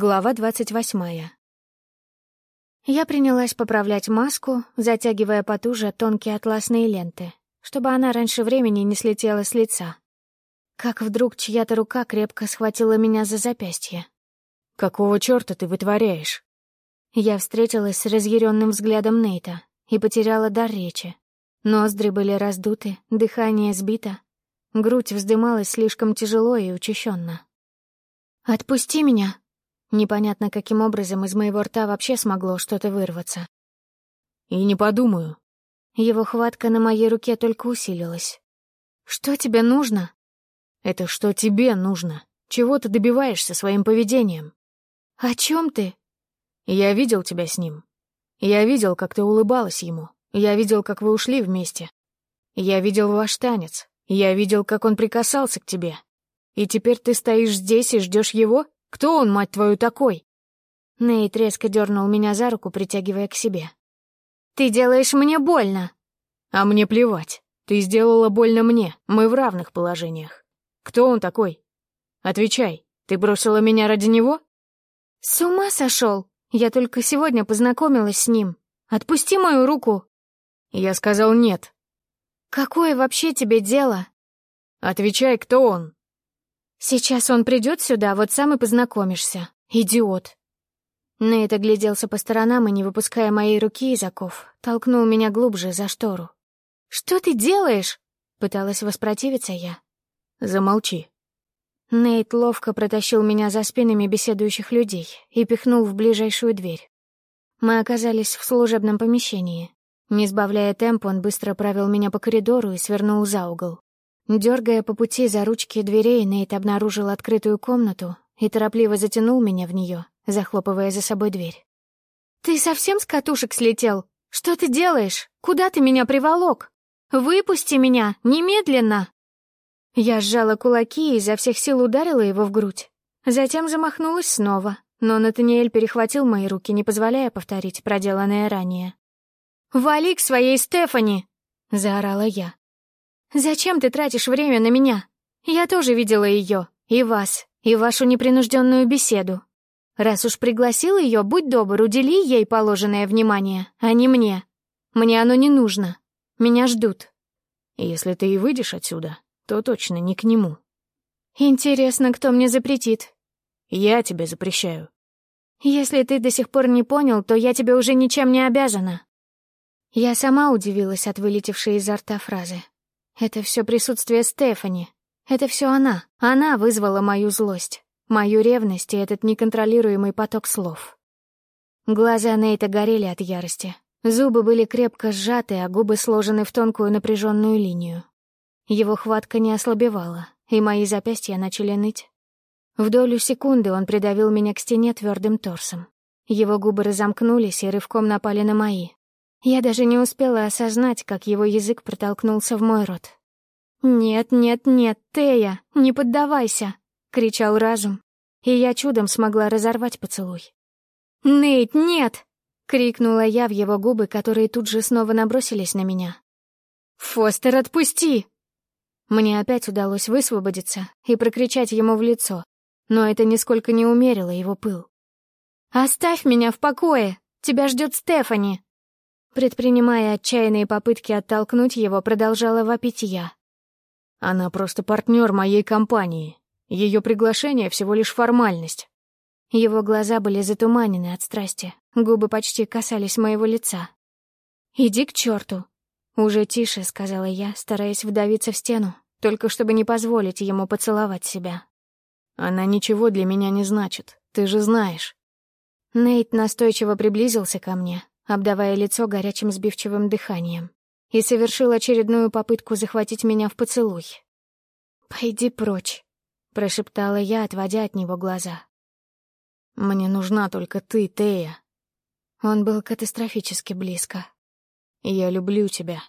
Глава двадцать восьмая. Я принялась поправлять маску, затягивая потуже тонкие атласные ленты, чтобы она раньше времени не слетела с лица. Как вдруг чья-то рука крепко схватила меня за запястье. «Какого чёрта ты вытворяешь?» Я встретилась с разъяренным взглядом Нейта и потеряла дар речи. Ноздри были раздуты, дыхание сбито. Грудь вздымалась слишком тяжело и учащенно. «Отпусти меня!» Непонятно, каким образом из моего рта вообще смогло что-то вырваться. «И не подумаю». Его хватка на моей руке только усилилась. «Что тебе нужно?» «Это что тебе нужно? Чего ты добиваешься своим поведением?» «О чем ты?» «Я видел тебя с ним. Я видел, как ты улыбалась ему. Я видел, как вы ушли вместе. Я видел ваш танец. Я видел, как он прикасался к тебе. И теперь ты стоишь здесь и ждешь его?» Кто он, мать твою, такой?» Нейт резко дернул меня за руку, притягивая к себе. «Ты делаешь мне больно!» «А мне плевать. Ты сделала больно мне. Мы в равных положениях. Кто он такой? Отвечай. Ты бросила меня ради него?» «С ума сошел! Я только сегодня познакомилась с ним. Отпусти мою руку!» Я сказал нет. «Какое вообще тебе дело?» «Отвечай, кто он?» «Сейчас он придет сюда, вот сам и познакомишься. Идиот!» Нейт огляделся по сторонам и, не выпуская моей руки из оков, толкнул меня глубже за штору. «Что ты делаешь?» — пыталась воспротивиться я. «Замолчи». Нейт ловко протащил меня за спинами беседующих людей и пихнул в ближайшую дверь. Мы оказались в служебном помещении. Не сбавляя темп, он быстро провел меня по коридору и свернул за угол. Дергая по пути за ручки дверей, Нейт обнаружил открытую комнату и торопливо затянул меня в нее, захлопывая за собой дверь. «Ты совсем с катушек слетел? Что ты делаешь? Куда ты меня приволок? Выпусти меня, немедленно!» Я сжала кулаки и изо всех сил ударила его в грудь. Затем замахнулась снова, но Натаниэль перехватил мои руки, не позволяя повторить проделанное ранее. «Вали к своей Стефани!» — заорала я. «Зачем ты тратишь время на меня? Я тоже видела ее, и вас, и вашу непринужденную беседу. Раз уж пригласил ее, будь добр, удели ей положенное внимание, а не мне. Мне оно не нужно. Меня ждут». «Если ты и выйдешь отсюда, то точно не к нему». «Интересно, кто мне запретит?» «Я тебе запрещаю». «Если ты до сих пор не понял, то я тебе уже ничем не обязана». Я сама удивилась от вылетевшей изо рта фразы. Это все присутствие Стефани. Это все она. Она вызвала мою злость, мою ревность и этот неконтролируемый поток слов. Глаза Нейта горели от ярости. Зубы были крепко сжаты, а губы сложены в тонкую напряженную линию. Его хватка не ослабевала, и мои запястья начали ныть. В долю секунды он придавил меня к стене твердым торсом. Его губы разомкнулись и рывком напали на мои, я даже не успела осознать, как его язык протолкнулся в мой рот. «Нет, нет, нет, Тея, не поддавайся!» — кричал разум, и я чудом смогла разорвать поцелуй. «Нейт, нет!» — крикнула я в его губы, которые тут же снова набросились на меня. «Фостер, отпусти!» Мне опять удалось высвободиться и прокричать ему в лицо, но это нисколько не умерило его пыл. «Оставь меня в покое! Тебя ждет Стефани!» Предпринимая отчаянные попытки оттолкнуть его, продолжала вопить я. «Она просто партнер моей компании. Ее приглашение всего лишь формальность». Его глаза были затуманены от страсти, губы почти касались моего лица. «Иди к черту!» Уже тише, сказала я, стараясь вдавиться в стену, только чтобы не позволить ему поцеловать себя. «Она ничего для меня не значит, ты же знаешь». Нейт настойчиво приблизился ко мне, обдавая лицо горячим сбивчивым дыханием, и совершил очередную попытку захватить меня в поцелуй. «Пойди прочь», — прошептала я, отводя от него глаза. «Мне нужна только ты, Тея». Он был катастрофически близко. «Я люблю тебя».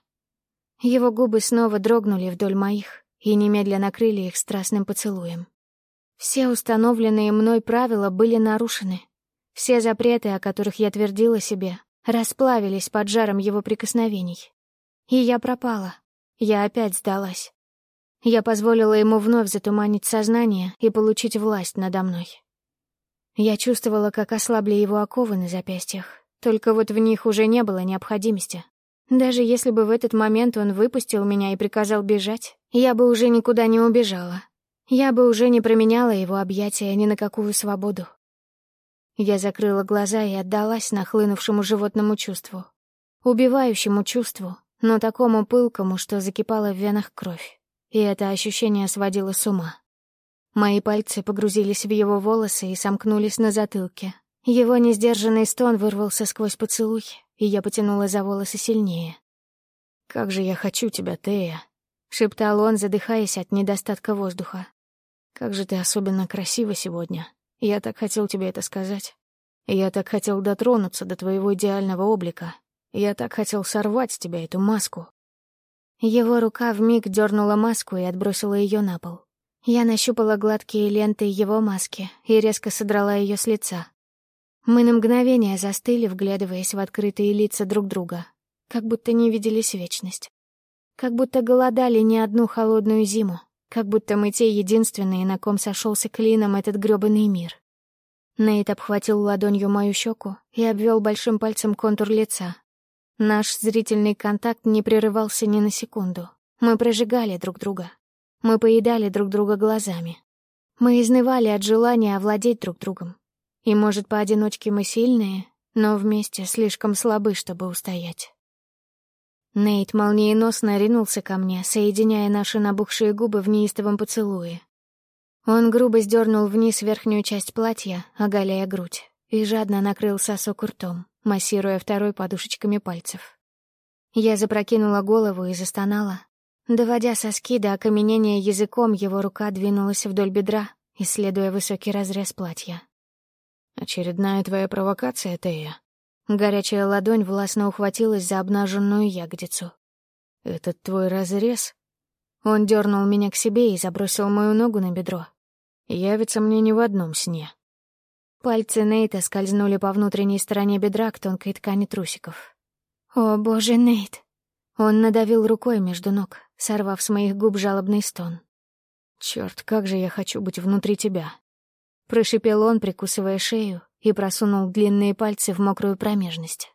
Его губы снова дрогнули вдоль моих и немедленно накрыли их страстным поцелуем. Все установленные мной правила были нарушены. Все запреты, о которых я твердила себе, расплавились под жаром его прикосновений. И я пропала. Я опять сдалась. Я позволила ему вновь затуманить сознание и получить власть надо мной. Я чувствовала, как ослабли его оковы на запястьях, только вот в них уже не было необходимости. Даже если бы в этот момент он выпустил меня и приказал бежать, я бы уже никуда не убежала. Я бы уже не променяла его объятия ни на какую свободу. Я закрыла глаза и отдалась нахлынувшему животному чувству. Убивающему чувству, но такому пылкому, что закипала в венах кровь. И это ощущение сводило с ума. Мои пальцы погрузились в его волосы и сомкнулись на затылке. Его несдержанный стон вырвался сквозь поцелуй, и я потянула за волосы сильнее. «Как же я хочу тебя, Тея!» — шептал он, задыхаясь от недостатка воздуха. «Как же ты особенно красива сегодня. Я так хотел тебе это сказать. Я так хотел дотронуться до твоего идеального облика. Я так хотел сорвать с тебя эту маску». Его рука вмиг дернула маску и отбросила ее на пол. Я нащупала гладкие ленты его маски и резко содрала ее с лица. Мы на мгновение застыли, вглядываясь в открытые лица друг друга, как будто не виделись вечность. Как будто голодали не одну холодную зиму, как будто мы те единственные, на ком сошелся клином этот грёбаный мир. Нейт обхватил ладонью мою щеку и обвел большим пальцем контур лица. Наш зрительный контакт не прерывался ни на секунду. Мы прожигали друг друга, мы поедали друг друга глазами. Мы изнывали от желания овладеть друг другом. И, может, поодиночке мы сильные, но вместе слишком слабы, чтобы устоять. Нейт молниеносно ринулся ко мне, соединяя наши набухшие губы в неистовом поцелуе. Он грубо сдернул вниз верхнюю часть платья, оголяя грудь, и жадно накрыл сосок ртом, массируя второй подушечками пальцев. Я запрокинула голову и застонала, Доводя соски до окаменения языком, его рука двинулась вдоль бедра, исследуя высокий разрез платья. «Очередная твоя провокация, Тея?» Горячая ладонь властно ухватилась за обнаженную ягодицу. «Этот твой разрез?» Он дернул меня к себе и забросил мою ногу на бедро. «Явится мне не в одном сне». Пальцы Нейта скользнули по внутренней стороне бедра к тонкой ткани трусиков. «О, боже, Нейт!» Он надавил рукой между ног, сорвав с моих губ жалобный стон. «Чёрт, как же я хочу быть внутри тебя!» Прошипел он, прикусывая шею, и просунул длинные пальцы в мокрую промежность.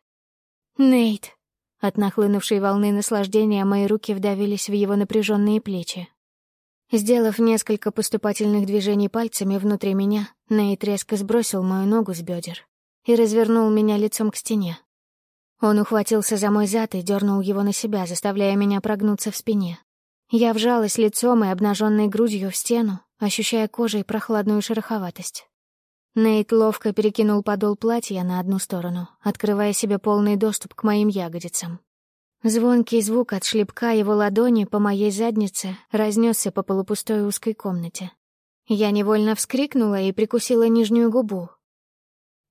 «Нейт!» От нахлынувшей волны наслаждения мои руки вдавились в его напряженные плечи. Сделав несколько поступательных движений пальцами внутри меня, Нейт резко сбросил мою ногу с бедер и развернул меня лицом к стене. Он ухватился за мой зад и дернул его на себя, заставляя меня прогнуться в спине. Я вжалась лицом и обнаженной грудью в стену, ощущая кожей прохладную шероховатость. Нейт ловко перекинул подол платья на одну сторону, открывая себе полный доступ к моим ягодицам. Звонкий звук от шлепка его ладони по моей заднице разнесся по полупустой узкой комнате. Я невольно вскрикнула и прикусила нижнюю губу.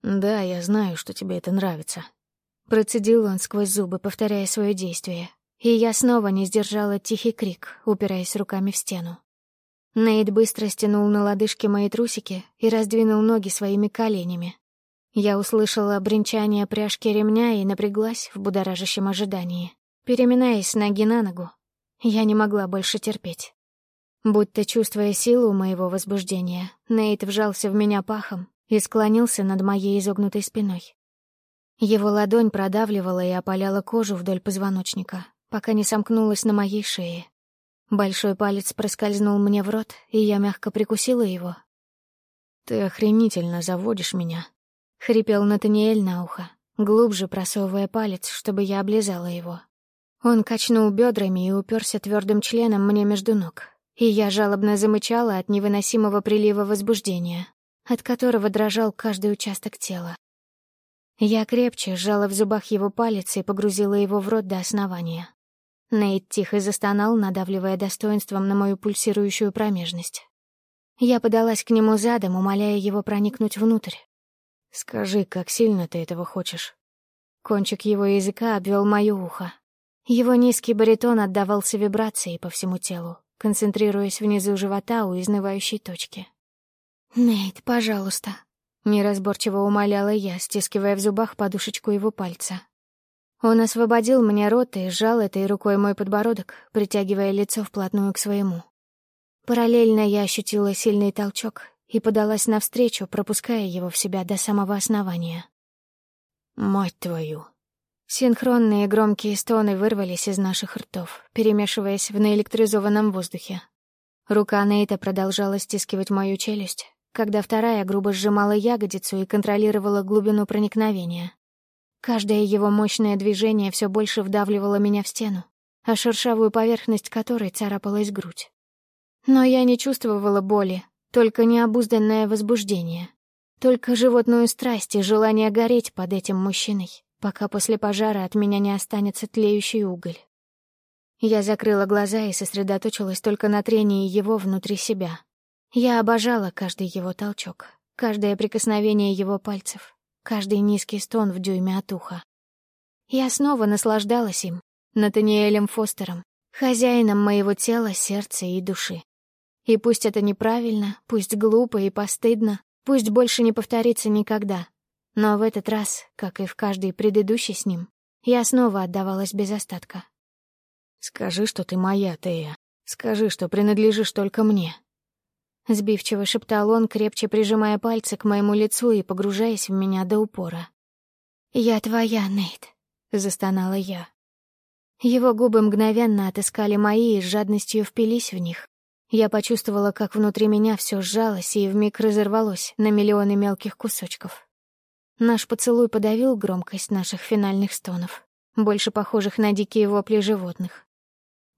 «Да, я знаю, что тебе это нравится», Процедил он сквозь зубы, повторяя свое действие. И я снова не сдержала тихий крик, упираясь руками в стену. Нейт быстро стянул на лодыжки мои трусики и раздвинул ноги своими коленями. Я услышала бренчание пряжки ремня и напряглась в будоражащем ожидании, переминаясь с ноги на ногу. Я не могла больше терпеть. Будто чувствуя силу моего возбуждения, Нейт вжался в меня пахом и склонился над моей изогнутой спиной. Его ладонь продавливала и опаляла кожу вдоль позвоночника, пока не сомкнулась на моей шее. Большой палец проскользнул мне в рот, и я мягко прикусила его. «Ты охренительно заводишь меня», — хрипел Натаниэль на ухо, глубже просовывая палец, чтобы я облизала его. Он качнул бедрами и уперся твердым членом мне между ног, и я жалобно замычала от невыносимого прилива возбуждения, от которого дрожал каждый участок тела. Я крепче сжала в зубах его палец и погрузила его в рот до основания. Нейт тихо застонал, надавливая достоинством на мою пульсирующую промежность. Я подалась к нему задом, умоляя его проникнуть внутрь. «Скажи, как сильно ты этого хочешь?» Кончик его языка обвел моё ухо. Его низкий баритон отдавался вибрацией по всему телу, концентрируясь внизу живота у изнывающей точки. «Нейт, пожалуйста», Неразборчиво умоляла я, стискивая в зубах подушечку его пальца. Он освободил мне рот и сжал этой рукой мой подбородок, притягивая лицо вплотную к своему. Параллельно я ощутила сильный толчок, и подалась навстречу, пропуская его в себя до самого основания. «Мать твою!» Синхронные громкие стоны вырвались из наших ртов, перемешиваясь в наэлектризованном воздухе. Рука Нейта продолжала стискивать мою челюсть, когда вторая грубо сжимала ягодицу и контролировала глубину проникновения. Каждое его мощное движение все больше вдавливало меня в стену, а шершавую поверхность которой царапалась грудь. Но я не чувствовала боли, только необузданное возбуждение, только животную страсть и желание гореть под этим мужчиной, пока после пожара от меня не останется тлеющий уголь. Я закрыла глаза и сосредоточилась только на трении его внутри себя. Я обожала каждый его толчок, каждое прикосновение его пальцев, каждый низкий стон в дюйме от уха. Я снова наслаждалась им, Натаниэлем Фостером, хозяином моего тела, сердца и души. И пусть это неправильно, пусть глупо и постыдно, пусть больше не повторится никогда. Но в этот раз, как и в каждый предыдущий с ним, я снова отдавалась без остатка. «Скажи, что ты моя, Тея. Скажи, что принадлежишь только мне». Сбивчиво шептал он, крепче прижимая пальцы к моему лицу и погружаясь в меня до упора. «Я твоя, Нейт», — застонала я. Его губы мгновенно отыскали мои и с жадностью впились в них, я почувствовала, как внутри меня все сжалось и вмиг разорвалось на миллионы мелких кусочков. Наш поцелуй подавил громкость наших финальных стонов, больше похожих на дикие вопли животных.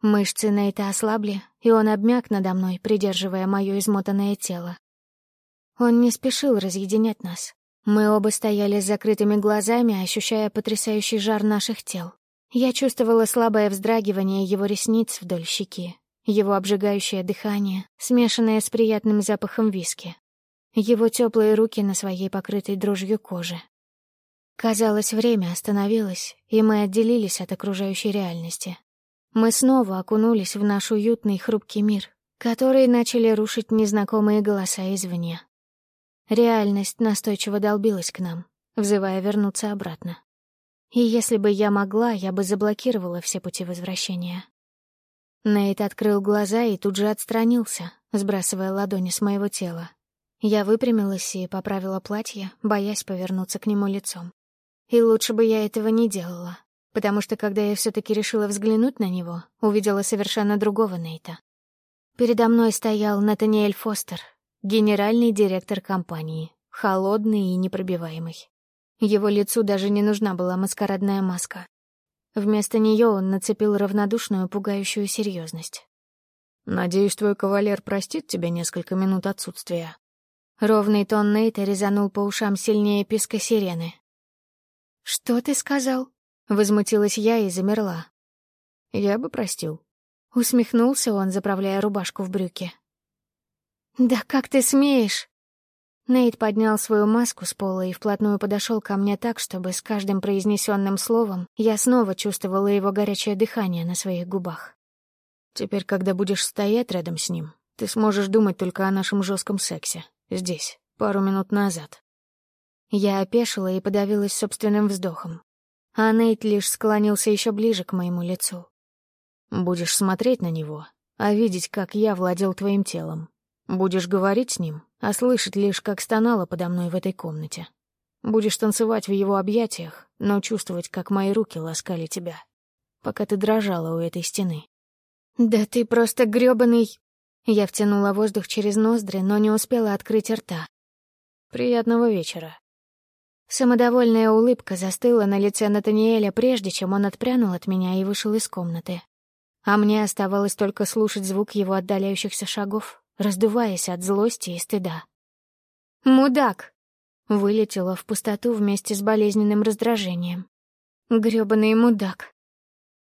Мышцы Нейта ослабли, и он обмяк надо мной, придерживая мое измотанное тело. Он не спешил разъединять нас. Мы оба стояли с закрытыми глазами, ощущая потрясающий жар наших тел. Я чувствовала слабое вздрагивание его ресниц вдоль щеки, его обжигающее дыхание, смешанное с приятным запахом виски, его теплые руки на своей покрытой дрожью коже. Казалось, время остановилось, и мы отделились от окружающей реальности. Мы снова окунулись в наш уютный хрупкий мир, который начали рушить незнакомые голоса извне. Реальность настойчиво долбилась к нам, взывая вернуться обратно. И если бы я могла, я бы заблокировала все пути возвращения. Нейт открыл глаза и тут же отстранился, сбрасывая ладони с моего тела. Я выпрямилась и поправила платье, боясь повернуться к нему лицом. И лучше бы я этого не делала, потому что когда я все-таки решила взглянуть на него, увидела совершенно другого Нейта. Передо мной стоял Натаниэль Фостер, генеральный директор компании, холодный и непробиваемый. Его лицу даже не нужна была маскарадная маска. Вместо нее он нацепил равнодушную, пугающую серьезность. «Надеюсь, твой кавалер простит тебе несколько минут отсутствия». Ровный тон Нейта резанул по ушам сильнее писка сирены. «Что ты сказал?» — возмутилась я и замерла. «Я бы простил». Усмехнулся он, заправляя рубашку в брюки. «Да как ты смеешь?» Нейт поднял свою маску с пола и вплотную подошел ко мне так, чтобы с каждым произнесенным словом я снова чувствовала его горячее дыхание на своих губах. «Теперь, когда будешь стоять рядом с ним, ты сможешь думать только о нашем жестком сексе. Здесь, пару минут назад». Я опешила и подавилась собственным вздохом. А Нейт лишь склонился еще ближе к моему лицу. «Будешь смотреть на него, а видеть, как я владел твоим телом, Будешь говорить с ним, а слышать лишь, как стонала подо мной в этой комнате. Будешь танцевать в его объятиях, но чувствовать, как мои руки ласкали тебя, пока ты дрожала у этой стены. «Да ты просто грёбаный...» Я втянула воздух через ноздри, но не успела открыть рта. «Приятного вечера». Самодовольная улыбка застыла на лице Натаниэля, прежде чем он отпрянул от меня и вышел из комнаты. А мне оставалось только слушать звук его отдаляющихся шагов, раздуваясь от злости и стыда. «Мудак!» — вылетела в пустоту вместе с болезненным раздражением. «Грёбаный мудак!»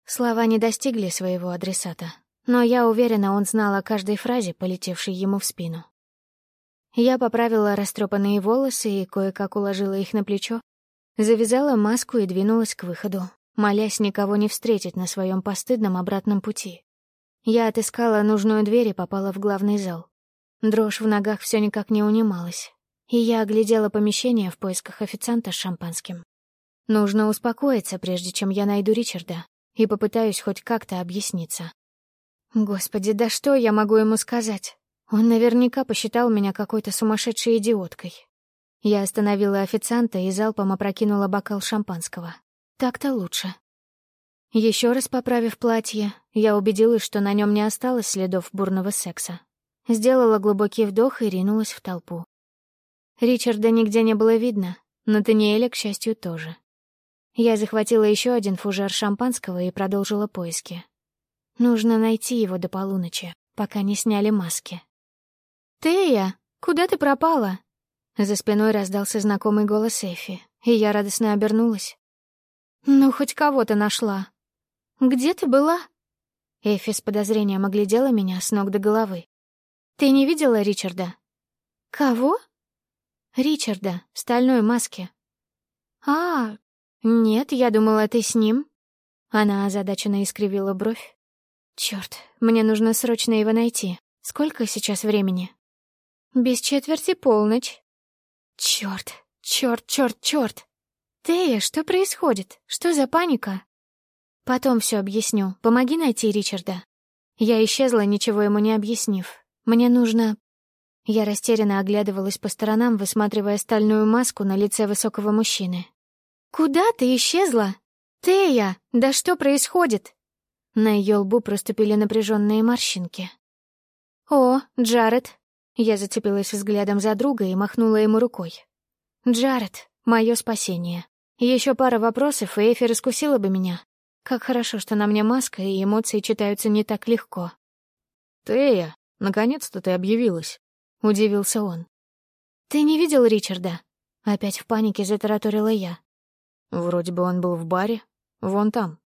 Слова не достигли своего адресата, но я уверена, он знал о каждой фразе, полетевшей ему в спину. Я поправила растрепанные волосы и кое-как уложила их на плечо, завязала маску и двинулась к выходу, молясь никого не встретить на своем постыдном обратном пути. Я отыскала нужную дверь и попала в главный зал. Дрожь в ногах все никак не унималась, и я оглядела помещение в поисках официанта с шампанским. Нужно успокоиться, прежде чем я найду Ричарда, и попытаюсь хоть как-то объясниться. Господи, да что я могу ему сказать? Он наверняка посчитал меня какой-то сумасшедшей идиоткой. Я остановила официанта и залпом опрокинула бокал шампанского. Так-то лучше. Еще раз поправив платье, я убедилась, что на нем не осталось следов бурного секса. Сделала глубокий вдох и ринулась в толпу. Ричарда нигде не было видно, Натаниэля, к счастью, тоже. Я захватила еще один фужер шампанского и продолжила поиски. Нужно найти его до полуночи, пока не сняли маски. «Тея, куда ты пропала?» За спиной раздался знакомый голос Эфи, и я радостно обернулась. «Ну, хоть кого-то нашла. Где ты была?» Эфи с подозрением оглядела меня с ног до головы. «Ты не видела Ричарда?» «Кого?» «Ричарда, в стальной маске». «А, нет, я думала, ты с ним». Она озадаченно искривила бровь. «Чёрт, мне нужно срочно его найти. Сколько сейчас времени?» «Без четверти полночь». «Чёрт, чёрт, чёрт, чёрт! Тея, что происходит? Что за паника?» «Потом всё объясню. Помоги найти Ричарда». Я исчезла, ничего ему не объяснив. Мне нужно... Я растерянно оглядывалась по сторонам, высматривая стальную маску на лице высокого мужчины. «Куда ты исчезла? Тея, да что происходит?» На ее лбу проступили напряженные морщинки. «О, Джаред!» Я зацепилась взглядом за друга и махнула ему рукой. «Джаред, мое спасение. Еще пара вопросов, и Эфи раскусила бы меня. Как хорошо, что на мне маска, и эмоции читаются не так легко». «Тея, наконец-то ты объявилась», — удивился он. «Ты не видел Ричарда?» Опять в панике затараторила я. Вроде бы он был в баре. Вон там.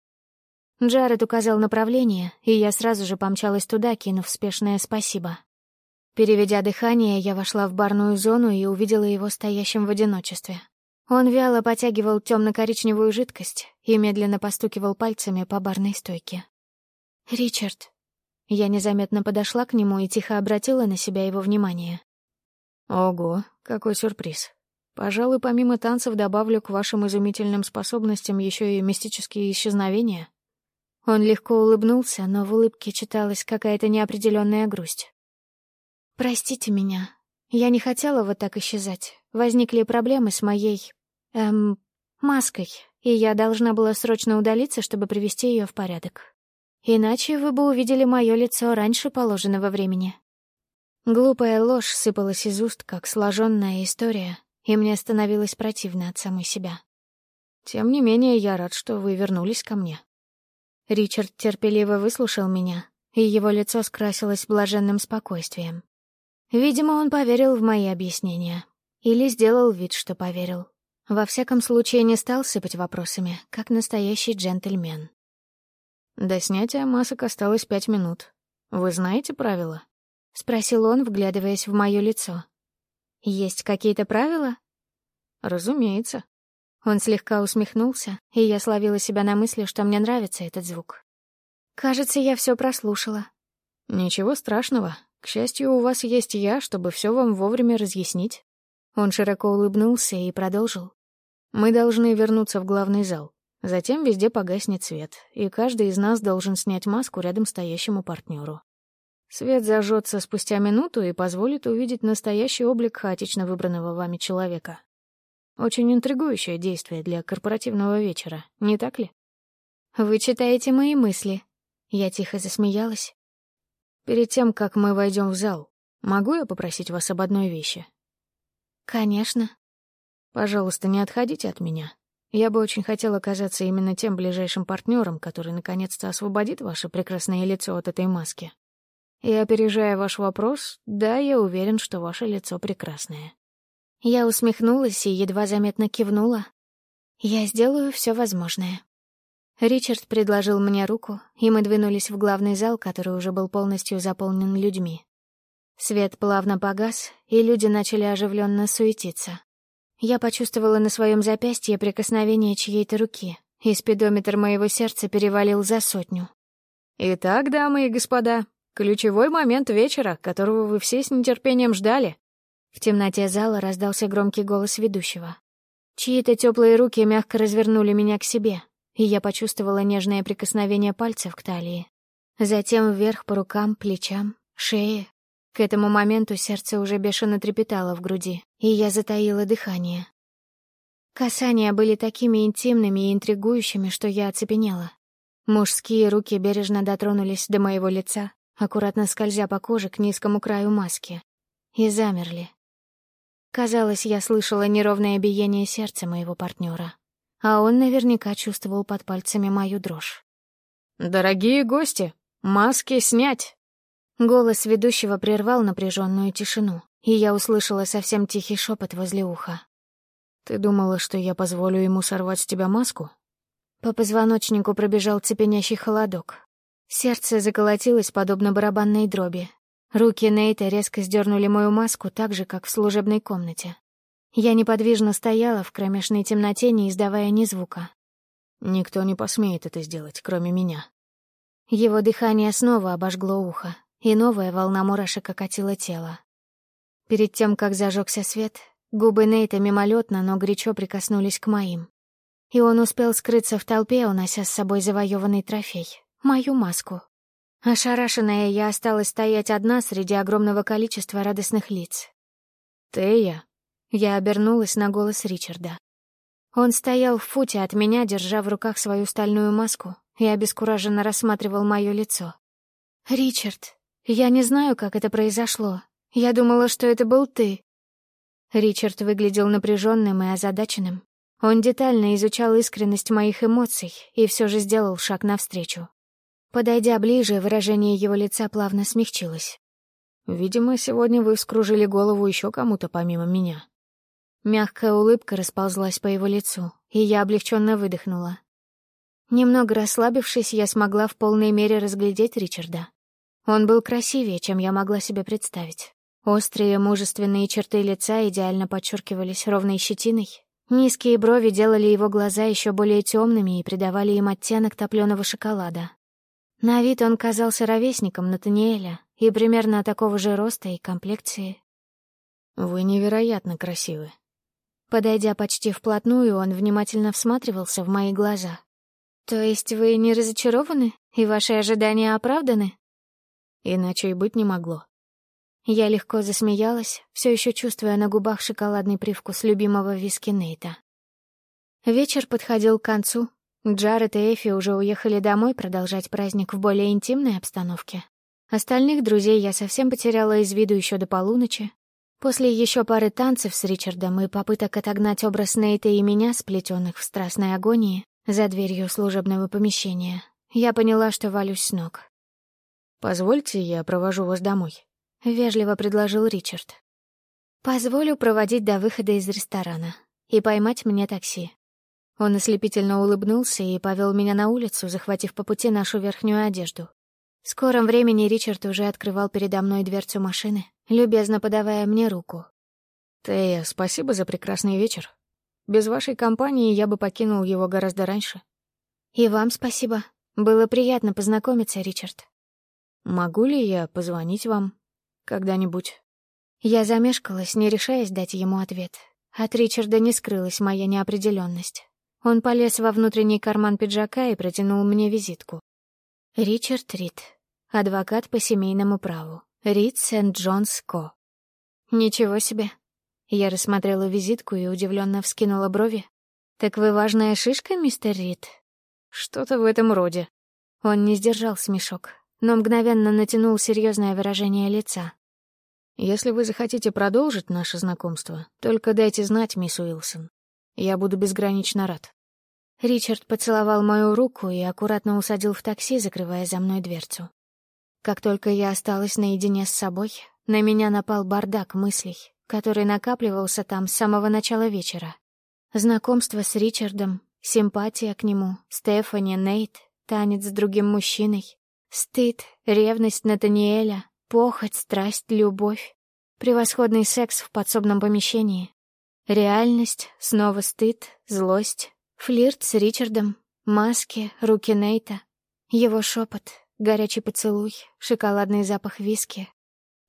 Джаред указал направление, и я сразу же помчалась туда, кинув спешное спасибо. Переведя дыхание, я вошла в барную зону и увидела его стоящим в одиночестве. Он вяло потягивал темно-коричневую жидкость и медленно постукивал пальцами по барной стойке. «Ричард». Я незаметно подошла к нему и тихо обратила на себя его внимание. «Ого, какой сюрприз. Пожалуй, помимо танцев добавлю к вашим изумительным способностям еще и мистические исчезновения. Он легко улыбнулся, но в улыбке читалась какая-то неопределенная грусть. «Простите меня. Я не хотела вот так исчезать. Возникли проблемы с моей... эм... маской, и я должна была срочно удалиться, чтобы привести ее в порядок. Иначе вы бы увидели мое лицо раньше положенного времени». Глупая ложь сыпалась из уст, как сложенная история, и мне становилось противно от самой себя. «Тем не менее, я рад, что вы вернулись ко мне». Ричард терпеливо выслушал меня, и его лицо скрасилось блаженным спокойствием. Видимо, он поверил в мои объяснения. Или сделал вид, что поверил. Во всяком случае, не стал сыпать вопросами, как настоящий джентльмен. «До снятия масок осталось пять минут. Вы знаете правила?» — спросил он, вглядываясь в мое лицо. Есть какие-то правила? Разумеется. Он слегка усмехнулся, и я словила себя на мысли, что мне нравится этот звук. Кажется, я все прослушала. Ничего страшного. К счастью, у вас есть я, чтобы все вам вовремя разъяснить. Он широко улыбнулся и продолжил. Мы должны вернуться в главный зал. Затем везде погаснет свет, и каждый из нас должен снять маску рядом стоящему партнеру. Свет зажжется спустя минуту и позволит увидеть настоящий облик хаотично выбранного вами человека. Очень интригующее действие для корпоративного вечера, не так ли? Вы читаете мои мысли. Я тихо засмеялась. Перед тем, как мы войдем в зал, могу я попросить вас об одной вещи? Конечно. Пожалуйста, не отходите от меня. Я бы очень хотел оказаться именно тем ближайшим партнером, который наконец-то освободит ваше прекрасное лицо от этой маски. И опережая ваш вопрос, да, я уверен, что ваше лицо прекрасное. Я усмехнулась и едва заметно кивнула. Я сделаю все возможное. Ричард предложил мне руку, и мы двинулись в главный зал, который уже был полностью заполнен людьми. Свет плавно погас, и люди начали оживленно суетиться. Я почувствовала на своем запястье прикосновение чьей-то руки, и спидометр моего сердца перевалил за сотню. «Итак, дамы и господа, Ключевой момент вечера, которого вы все с нетерпением ждали. В темноте зала раздался громкий голос ведущего. Чьи-то теплые руки мягко развернули меня к себе, и я почувствовала нежное прикосновение пальцев к талии. Затем вверх по рукам, плечам, шее. К этому моменту сердце уже бешено трепетало в груди, и я затаила дыхание. Касания были такими интимными и интригующими, что я оцепенела. Мужские руки бережно дотронулись до моего лица, аккуратно скользя по коже к низкому краю маски, и замерли. Казалось, я слышала неровное биение сердца моего партнера, а он наверняка чувствовал под пальцами мою дрожь. «Дорогие гости, маски снять!» Голос ведущего прервал напряженную тишину, и я услышала совсем тихий шепот возле уха. «Ты думала, что я позволю ему сорвать с тебя маску?» По позвоночнику пробежал цепенящий холодок. Сердце заколотилось, подобно барабанной дроби. Руки Нейта резко сдернули мою маску так же, как в служебной комнате. Я неподвижно стояла в кромешной темноте, не издавая ни звука. «Никто не посмеет это сделать, кроме меня». Его дыхание снова обожгло ухо, и новая волна мурашек окатила тело. Перед тем, как зажегся свет, губы Нейта мимолетно, но горячо прикоснулись к моим. И он успел скрыться в толпе, унося с собой завоеванный трофей — мою маску. Ошарашенная, я осталась стоять одна среди огромного количества радостных лиц. «Тея?» Я обернулась на голос Ричарда. Он стоял в футе от меня, держа в руках свою стальную маску, и обескураженно рассматривал мое лицо. «Ричард, я не знаю, как это произошло. Я думала, что это был ты. Ричард выглядел напряженным и озадаченным. Он детально изучал искренность моих эмоций и все же сделал шаг навстречу. Подойдя ближе, выражение его лица плавно смягчилось. «Видимо, сегодня вы вскружили голову еще кому-то помимо меня». Мягкая улыбка расползлась по его лицу, и я облегченно выдохнула. Немного расслабившись, я смогла в полной мере разглядеть Ричарда. Он был красивее, чем я могла себе представить. Острые мужественные черты лица идеально подчеркивались ровной щетиной. Низкие брови делали его глаза еще более темными и придавали им оттенок топленого шоколада. На вид он казался ровесником Натаниэля и примерно такого же роста и комплекции. «Вы невероятно красивы». Подойдя почти вплотную, он внимательно всматривался в мои глаза. «То есть вы не разочарованы, и ваши ожидания оправданы?» Иначе и быть не могло. Я легко засмеялась, все еще чувствуя на губах шоколадный привкус любимого виски Нейта. Вечер подходил к концу. Джаред и Эфи уже уехали домой продолжать праздник в более интимной обстановке. Остальных друзей я совсем потеряла из виду еще до полуночи. После еще пары танцев с Ричардом и попыток отогнать образ Нейта и меня, сплетенных в страстной агонии, за дверью служебного помещения, я поняла, что валюсь с ног. «Позвольте, я провожу вас домой», — вежливо предложил Ричард. «Позволю проводить до выхода из ресторана и поймать мне такси». Он ослепительно улыбнулся и повел меня на улицу, захватив по пути нашу верхнюю одежду. В скором времени Ричард уже открывал передо мной дверцу машины, любезно подавая мне руку. «Тея, спасибо за прекрасный вечер. Без вашей компании я бы покинул его гораздо раньше». «И вам спасибо. Было приятно познакомиться, Ричард». Могу ли я позвонить вам когда-нибудь? Я замешкалась, не решаясь дать ему ответ. От Ричарда не скрылась моя неопределенность. Он полез во внутренний карман пиджака и протянул мне визитку. Ричард Рид, адвокат по семейному праву. Рид Сент-Джонс Ко. Ничего себе. Я рассмотрела визитку и удивленно вскинула брови. «Так вы важная шишка, мистер Рид?» «Что-то в этом роде». Он не сдержал смешок, но мгновенно натянул серьезное выражение лица. «Если вы захотите продолжить наше знакомство, только дайте знать, мисс Уилсон. Я буду безгранично рад». Ричард поцеловал мою руку и аккуратно усадил в такси, закрывая за мной дверцу. Как только я осталась наедине с собой, на меня напал бардак мыслей, который накапливался там с самого начала вечера. Знакомство с Ричардом, симпатия к нему, Стефани, Нейт, танец с другим мужчиной, Стыд, ревность Натаниэля, похоть, страсть, любовь. Превосходный секс в подсобном помещении. Реальность, снова стыд, злость. Флирт с Ричардом, маски, руки Нейта. Его шепот, горячий поцелуй, шоколадный запах виски.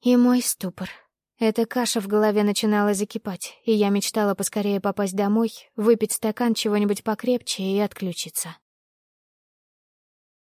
И мой ступор. Эта каша в голове начинала закипать, и я мечтала поскорее попасть домой, выпить стакан чего-нибудь покрепче и отключиться.